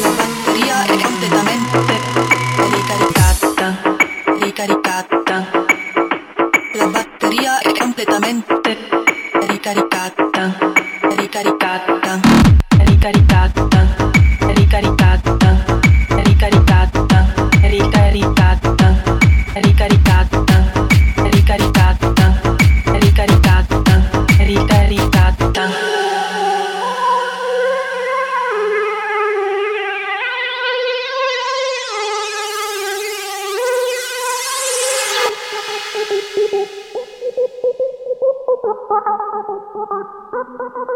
la batteria è completamente ricaricata, ricaricata. La batteria è completamente Thank you.